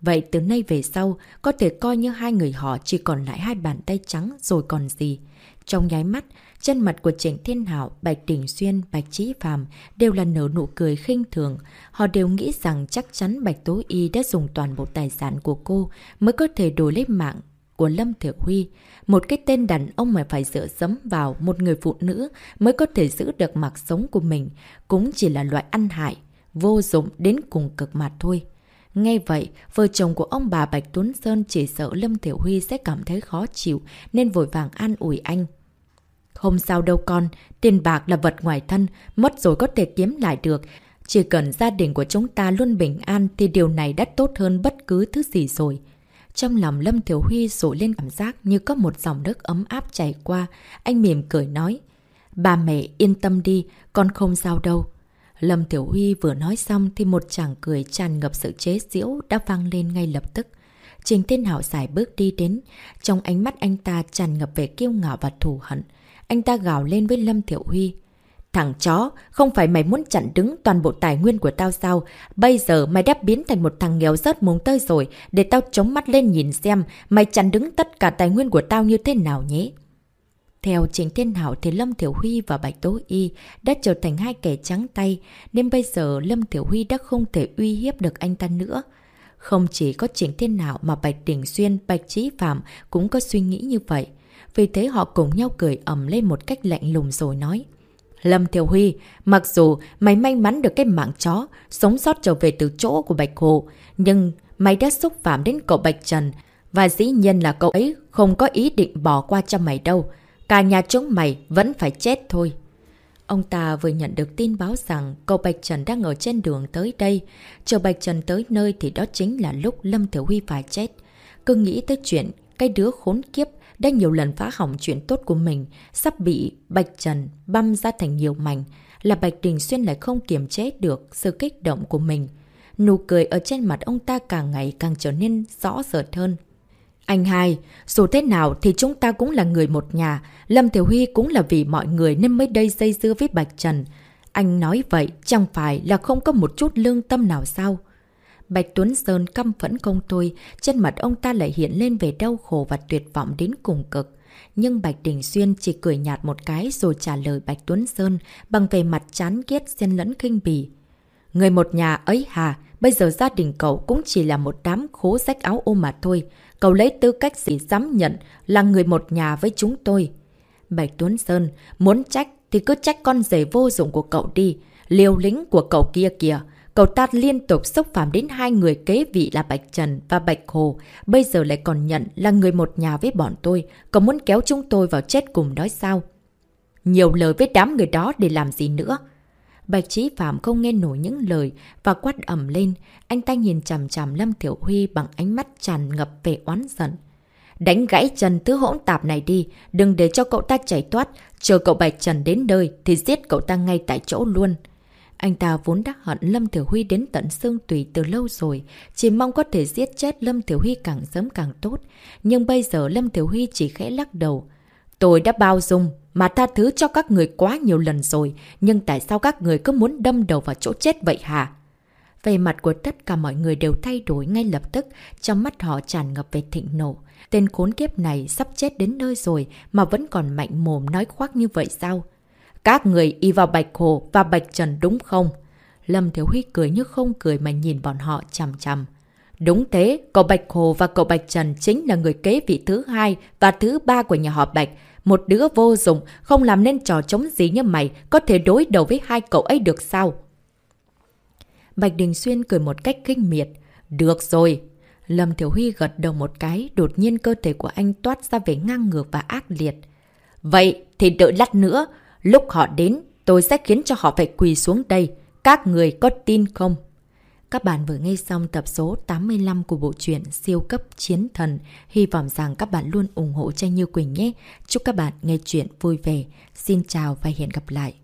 Vậy từ nay về sau, có thể coi như hai người họ chỉ còn lại hai bàn tay trắng rồi còn gì. Trong nháy mắt, chân mặt của Trịnh Thiên Hảo, Bạch Đình Xuyên, Bạch Trí Phàm đều là nở nụ cười khinh thường. Họ đều nghĩ rằng chắc chắn Bạch Tố Y đã dùng toàn bộ tài sản của cô mới có thể đổi lấy mạng của Lâm Thiểu Huy. Một cái tên đàn ông mà phải dựa dẫm vào một người phụ nữ mới có thể giữ được mặc sống của mình, cũng chỉ là loại ăn hại, vô dụng đến cùng cực mặt thôi. ngay vậy, vợ chồng của ông bà Bạch Tuấn Sơn chỉ sợ Lâm Thiểu Huy sẽ cảm thấy khó chịu nên vội vàng an ủi anh. Không sao đâu con, tiền bạc là vật ngoài thân, mất rồi có thể kiếm lại được. Chỉ cần gia đình của chúng ta luôn bình an thì điều này đã tốt hơn bất cứ thứ gì rồi. Trong lòng Lâm Thiểu Huy rủ lên cảm giác như có một dòng nước ấm áp chảy qua. Anh mỉm cười nói. Bà mẹ yên tâm đi, con không sao đâu. Lâm Tiểu Huy vừa nói xong thì một chàng cười tràn ngập sự chế giễu đã vang lên ngay lập tức. Trình Thiên Hảo giải bước đi đến, trong ánh mắt anh ta tràn ngập về kiêu ngạo và thù hận. Anh ta gào lên với Lâm Thiểu Huy. Thằng chó, không phải mày muốn chặn đứng toàn bộ tài nguyên của tao sao? Bây giờ mày đã biến thành một thằng nghèo rớt mùng tơi rồi, để tao chống mắt lên nhìn xem mày chặn đứng tất cả tài nguyên của tao như thế nào nhé. Theo Trình Thiên Hảo thì Lâm Thiểu Huy và Bạch Tố Y đã trở thành hai kẻ trắng tay, nên bây giờ Lâm Thiểu Huy đã không thể uy hiếp được anh ta nữa. Không chỉ có Trình Thiên Hảo mà Bạch Đình Xuyên, Bạch Trí Phạm cũng có suy nghĩ như vậy. Vì thế họ cùng nhau cười ẩm lên một cách lạnh lùng rồi nói. Lâm Thiểu Huy, mặc dù mày may mắn được cái mạng chó, sống sót trở về từ chỗ của Bạch Hồ, nhưng mày đã xúc phạm đến cậu Bạch Trần, và dĩ nhiên là cậu ấy không có ý định bỏ qua cho mày đâu. Cả nhà chúng mày vẫn phải chết thôi. Ông ta vừa nhận được tin báo rằng cậu Bạch Trần đang ở trên đường tới đây. Chờ Bạch Trần tới nơi thì đó chính là lúc Lâm Thiểu Huy phải chết. Cứ nghĩ tới chuyện cái đứa khốn kiếp đã nhiều lần phá hỏng chuyện tốt của mình, sắp bị Bạch Trần băm ra thành nhiều mảnh, là Bạch Đình Xuyên lại không kiềm chế được sự kích động của mình. Nụ cười ở trên mặt ông ta càng ngày càng trở nên rõ rệt hơn. Anh hai, dù thế nào thì chúng ta cũng là người một nhà. Lâm Thiểu Huy cũng là vì mọi người nên mới đây dây dưa với Bạch Trần. Anh nói vậy chẳng phải là không có một chút lương tâm nào sao? Bạch Tuấn Sơn căm phẫn công tôi, trên mặt ông ta lại hiện lên về đau khổ và tuyệt vọng đến cùng cực. Nhưng Bạch Đình Xuyên chỉ cười nhạt một cái rồi trả lời Bạch Tuấn Sơn bằng về mặt chán ghét xen lẫn kinh bỉ: Người một nhà ấy hà, bây giờ gia đình cậu cũng chỉ là một đám khố rách áo ôm mà thôi. Cậu lấy tư cách gì dám nhận là người một nhà với chúng tôi. Bạch Tuấn Sơn, muốn trách thì cứ trách con rể vô dụng của cậu đi. Liều lính của cậu kia kìa. Cậu ta liên tục xúc phạm đến hai người kế vị là Bạch Trần và Bạch Hồ. Bây giờ lại còn nhận là người một nhà với bọn tôi. Cậu muốn kéo chúng tôi vào chết cùng nói sao? Nhiều lời với đám người đó để làm gì nữa? Bạch Trí Phạm không nghe nổi những lời và quát ẩm lên. Anh ta nhìn chằm chằm Lâm Tiểu Huy bằng ánh mắt tràn ngập về oán giận. Đánh gãy chân thứ hỗn tạp này đi, đừng để cho cậu ta chảy thoát, chờ cậu Bạch Trần đến nơi thì giết cậu ta ngay tại chỗ luôn. Anh ta vốn đã hận Lâm Tiểu Huy đến tận xương tùy từ lâu rồi, chỉ mong có thể giết chết Lâm Tiểu Huy càng sớm càng tốt. Nhưng bây giờ Lâm Tiểu Huy chỉ khẽ lắc đầu. Tôi đã bao dung, mà tha thứ cho các người quá nhiều lần rồi, nhưng tại sao các người cứ muốn đâm đầu vào chỗ chết vậy hả? Về mặt của tất cả mọi người đều thay đổi ngay lập tức, trong mắt họ tràn ngập về thịnh nộ. Tên khốn kiếp này sắp chết đến nơi rồi mà vẫn còn mạnh mồm nói khoác như vậy sao? Các người y vào Bạch Hồ và Bạch Trần đúng không? Lâm Thiếu Huy cười như không cười mà nhìn bọn họ chằm chằm. Đúng thế, cậu Bạch Hồ và cậu Bạch Trần chính là người kế vị thứ hai và thứ ba của nhà họ Bạch. Một đứa vô dụng, không làm nên trò chống gì như mày, có thể đối đầu với hai cậu ấy được sao? Bạch Đình Xuyên cười một cách kinh miệt. Được rồi. Lâm Thiểu Huy gật đầu một cái, đột nhiên cơ thể của anh toát ra vẻ ngang ngược và ác liệt. Vậy thì đợi lát nữa, lúc họ đến, tôi sẽ khiến cho họ phải quỳ xuống đây. Các người có tin không? Các bạn vừa nghe xong tập số 85 của bộ truyện Siêu cấp chiến thần. Hy vọng rằng các bạn luôn ủng hộ Tranh Như Quỳnh nhé. Chúc các bạn nghe chuyện vui vẻ. Xin chào và hẹn gặp lại.